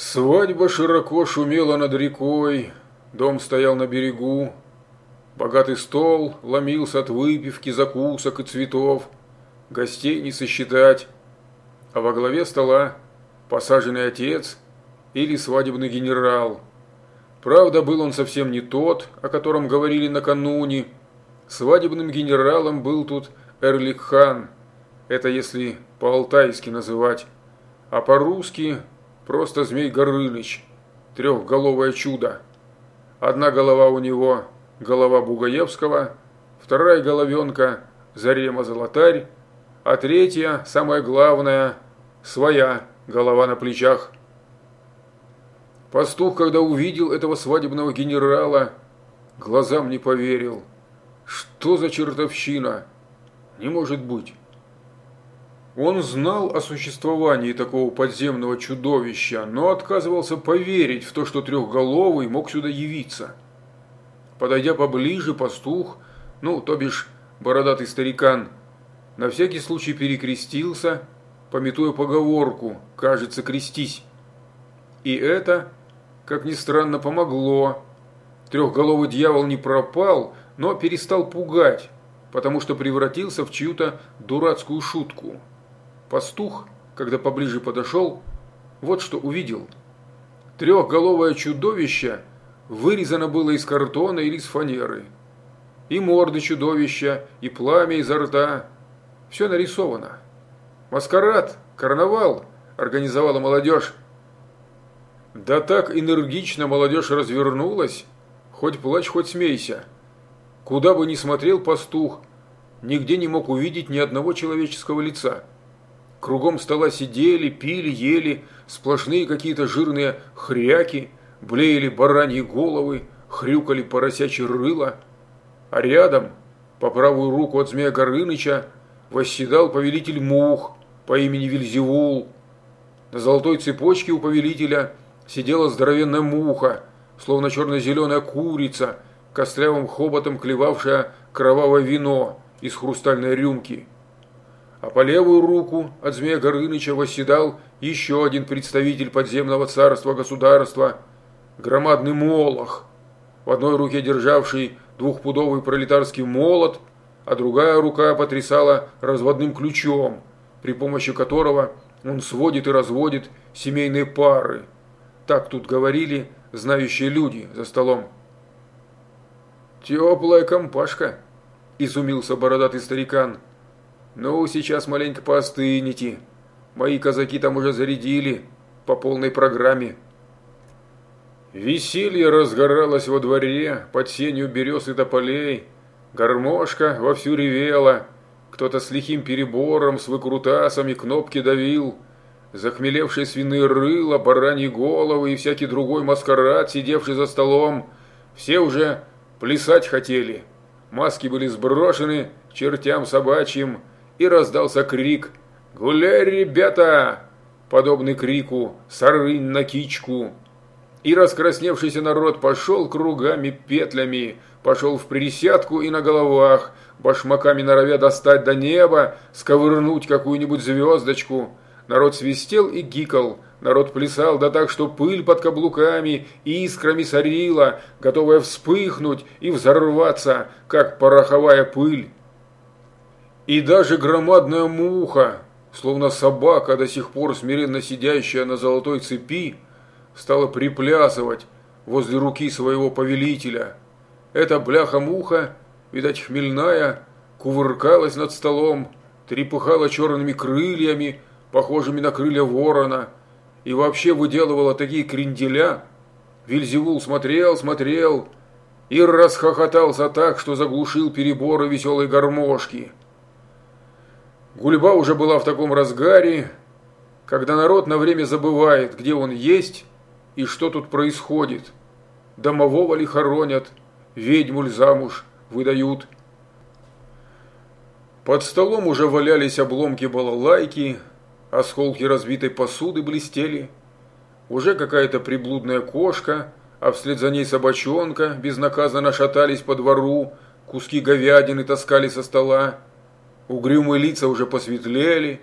Свадьба широко шумела над рекой, дом стоял на берегу, богатый стол ломился от выпивки, закусок и цветов, гостей не сосчитать, а во главе стола посаженный отец или свадебный генерал. Правда, был он совсем не тот, о котором говорили накануне. Свадебным генералом был тут Эрлик хан, это если по-алтайски называть, а по-русски Просто Змей Горыныч, трехголовое чудо. Одна голова у него – голова Бугаевского, вторая головенка – Зарема Золотарь, а третья, самая главная, своя голова на плечах. Пастух, когда увидел этого свадебного генерала, глазам не поверил. Что за чертовщина? Не может быть. Он знал о существовании такого подземного чудовища, но отказывался поверить в то, что трехголовый мог сюда явиться. Подойдя поближе, пастух, ну, то бишь бородатый старикан, на всякий случай перекрестился, пометуя поговорку «кажется, крестись». И это, как ни странно, помогло. Трехголовый дьявол не пропал, но перестал пугать, потому что превратился в чью-то дурацкую шутку. Пастух, когда поближе подошел, вот что увидел. Трехголовое чудовище вырезано было из картона или из фанеры. И морды чудовища, и пламя изо рта. Все нарисовано. Маскарад, карнавал организовала молодежь. Да так энергично молодежь развернулась, хоть плачь, хоть смейся. Куда бы ни смотрел пастух, нигде не мог увидеть ни одного человеческого лица. Кругом стола сидели, пили, ели, сплошные какие-то жирные хряки, блеяли бараньи головы, хрюкали поросячьи рыла. А рядом, по правую руку от змея Горыныча, восседал повелитель мух по имени Вильзевул. На золотой цепочке у повелителя сидела здоровенная муха, словно черно-зеленая курица, костлявым хоботом клевавшая кровавое вино из хрустальной рюмки а по левую руку от Змея Горыныча восседал еще один представитель подземного царства государства, громадный молох, в одной руке державший двухпудовый пролетарский молот, а другая рука потрясала разводным ключом, при помощи которого он сводит и разводит семейные пары. Так тут говорили знающие люди за столом. «Теплая компашка», – изумился бородатый старикан – «Ну, сейчас маленько поостынете. Мои казаки там уже зарядили по полной программе». Веселье разгоралось во дворе, под сенью берез и тополей. Гармошка вовсю ревела. Кто-то с лихим перебором, с выкрутасами кнопки давил. Захмелевшие свиные рыла, бараньи головы и всякий другой маскарад, сидевший за столом. Все уже плясать хотели. Маски были сброшены чертям собачьим, и раздался крик «Гуляй, ребята!» подобный крику «Сарынь на кичку!» И раскрасневшийся народ пошел кругами петлями, пошел в присядку и на головах, башмаками норовя достать до неба, сковырнуть какую-нибудь звездочку. Народ свистел и гикал, народ плясал, да так, что пыль под каблуками искрами сорила, готовая вспыхнуть и взорваться, как пороховая пыль. И даже громадная муха, словно собака, до сих пор смиренно сидящая на золотой цепи, стала приплясывать возле руки своего повелителя. Эта бляха-муха, видать хмельная, кувыркалась над столом, трепыхала черными крыльями, похожими на крылья ворона, и вообще выделывала такие кренделя. Вильзевул смотрел, смотрел и расхохотался так, что заглушил переборы веселой гармошки. Гульба уже была в таком разгаре, когда народ на время забывает, где он есть и что тут происходит. Домового ли хоронят, ведьму ли замуж выдают. Под столом уже валялись обломки балалайки, осколки разбитой посуды блестели. Уже какая-то приблудная кошка, а вслед за ней собачонка безнаказанно шатались по двору, куски говядины таскали со стола. Угрюмые лица уже посветлели,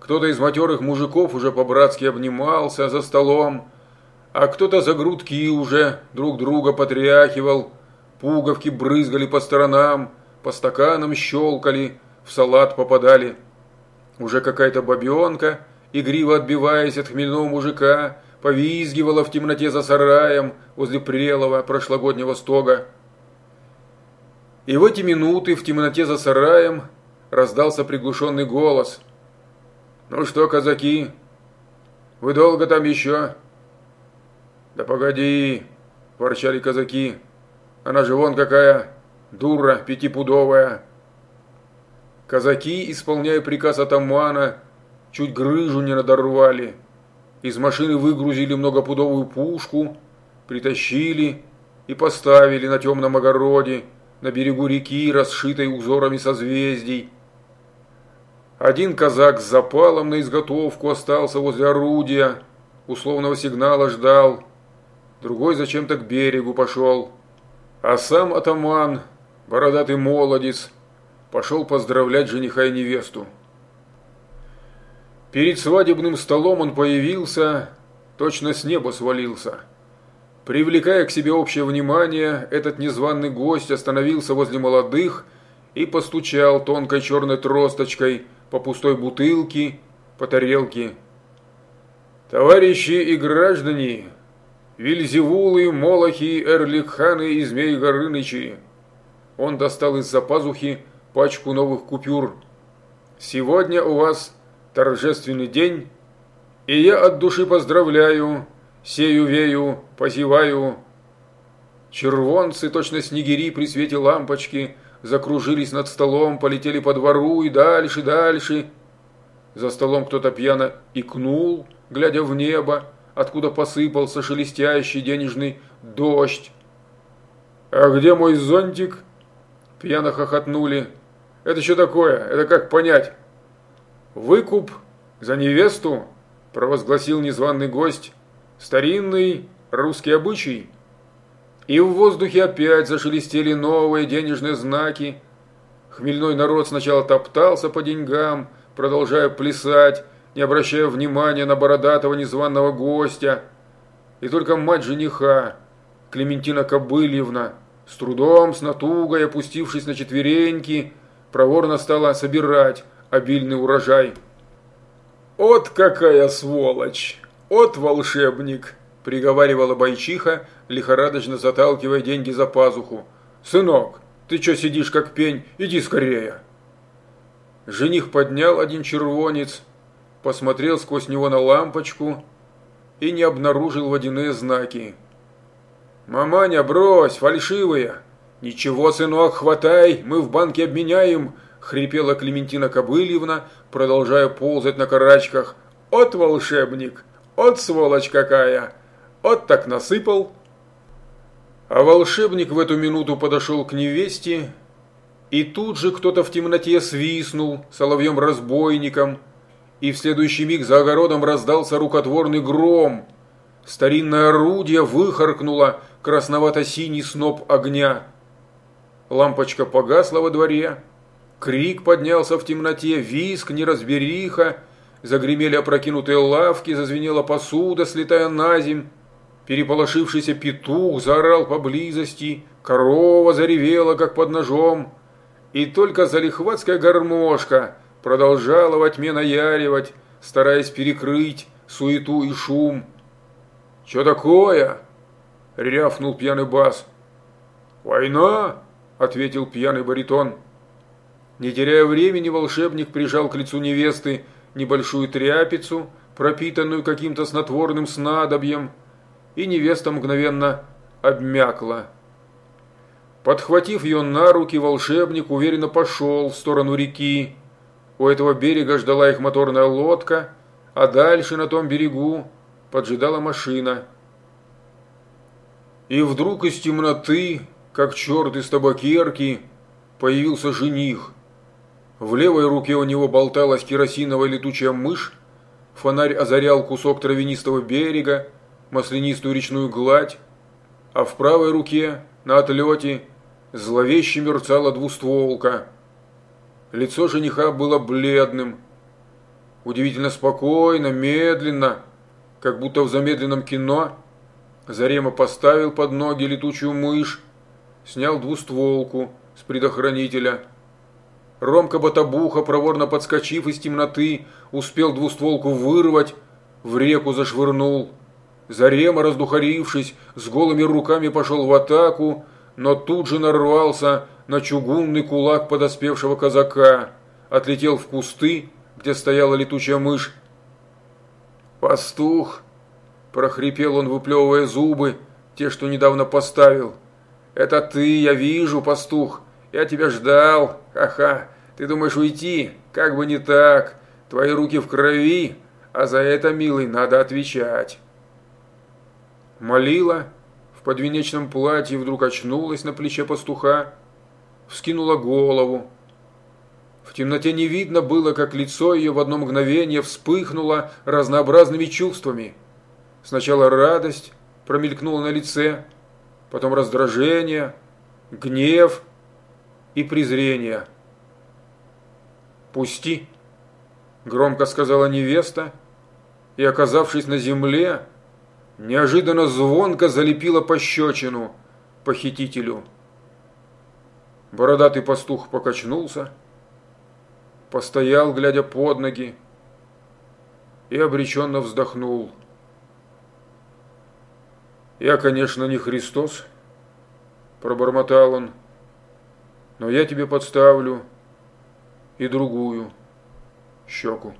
кто-то из матерых мужиков уже по-братски обнимался за столом, а кто-то за грудки уже друг друга потряхивал, пуговки брызгали по сторонам, по стаканам щелкали, в салат попадали. Уже какая-то бабенка, игриво отбиваясь от хмельного мужика, повизгивала в темноте за сараем возле прелого прошлогоднего стога. И в эти минуты в темноте за сараем раздался приглушенный голос. «Ну что, казаки, вы долго там еще?» «Да погоди!» – ворчали казаки. «Она же вон какая, дура пятипудовая!» Казаки, исполняя приказ атамана, чуть грыжу не надорвали – из машины выгрузили многопудовую пушку, притащили и поставили на темном огороде, на берегу реки, расшитой узорами созвездий. Один казак с запалом на изготовку остался возле орудия, условного сигнала ждал, другой зачем-то к берегу пошел. А сам атаман, бородатый молодец, пошел поздравлять жениха и невесту. Перед свадебным столом он появился, точно с неба свалился. Привлекая к себе общее внимание, этот незваный гость остановился возле молодых и постучал тонкой черной тросточкой по пустой бутылке, по тарелке. «Товарищи и граждане, Вильзевулы, Молохи, Эрликханы и Змей Горынычи!» Он достал из-за пазухи пачку новых купюр. «Сегодня у вас торжественный день, и я от души поздравляю, сею-вею, позеваю. Червонцы, точно снегири при свете лампочки, закружились над столом, полетели по двору и дальше, дальше. За столом кто-то пьяно икнул, глядя в небо, откуда посыпался шелестящий денежный дождь. «А где мой зонтик?» Пьяно хохотнули. «Это что такое? Это как понять?» «Выкуп за невесту», – провозгласил незваный гость, – «старинный русский обычай». И в воздухе опять зашелестели новые денежные знаки. Хмельной народ сначала топтался по деньгам, продолжая плясать, не обращая внимания на бородатого незваного гостя. И только мать жениха, Клементина Кобыльевна, с трудом, с натугой, опустившись на четвереньки, проворно стала собирать обильный урожай. «От какая сволочь! От волшебник!» – приговаривала бойчиха, лихорадочно заталкивая деньги за пазуху. «Сынок, ты что сидишь как пень? Иди скорее!» Жених поднял один червонец, посмотрел сквозь него на лампочку и не обнаружил водяные знаки. «Маманя, брось, фальшивые!» «Ничего, сынок, хватай, мы в банке обменяем, хрипела Клементина Кобыльевна, продолжая ползать на карачках. «От волшебник! От сволочь какая! От так насыпал!» А волшебник в эту минуту подошел к невесте, и тут же кто-то в темноте свистнул соловьем-разбойником, и в следующий миг за огородом раздался рукотворный гром. Старинное орудие выхаркнуло красновато-синий сноп огня. Лампочка погасла во дворе, Крик поднялся в темноте, виск, неразбериха, загремели опрокинутые лавки, зазвенела посуда, слетая на земь. Переполошившийся петух заорал поблизости, корова заревела, как под ножом. И только залихватская гармошка продолжала во тьме наяривать, стараясь перекрыть суету и шум. «Че такое?» – рявкнул пьяный бас. «Война!» – ответил пьяный баритон. Не теряя времени, волшебник прижал к лицу невесты небольшую тряпицу, пропитанную каким-то снотворным снадобьем, и невеста мгновенно обмякла. Подхватив ее на руки, волшебник уверенно пошел в сторону реки. У этого берега ждала их моторная лодка, а дальше на том берегу поджидала машина. И вдруг из темноты, как черт из табакерки, появился жених – в левой руке у него болталась керосиновая летучая мышь, фонарь озарял кусок травянистого берега, маслянистую речную гладь, а в правой руке, на отлете, зловеще мерцала двустволка. Лицо жениха было бледным, удивительно спокойно, медленно, как будто в замедленном кино, Зарема поставил под ноги летучую мышь, снял двустволку с предохранителя. Ромка Батабуха, проворно подскочив из темноты, успел двустволку вырвать, в реку зашвырнул. Зарема, раздухарившись, с голыми руками пошел в атаку, но тут же нарвался на чугунный кулак подоспевшего казака, отлетел в кусты, где стояла летучая мышь. «Пастух!» – прохрипел он, выплевывая зубы, те, что недавно поставил. «Это ты, я вижу, пастух! Я тебя ждал! Ха-ха! Ты думаешь уйти? Как бы не так! Твои руки в крови, а за это, милый, надо отвечать!» Молила в подвенечном платье вдруг очнулась на плече пастуха, вскинула голову. В темноте не видно было, как лицо ее в одно мгновение вспыхнуло разнообразными чувствами. Сначала радость промелькнула на лице, потом раздражение, гнев и презрение. «Пусти!» – громко сказала невеста, и, оказавшись на земле, неожиданно звонко залепила пощечину похитителю. Бородатый пастух покачнулся, постоял, глядя под ноги, и обреченно вздохнул. «Я, конечно, не Христос», – пробормотал он, – «но я тебе подставлю и другую щеку».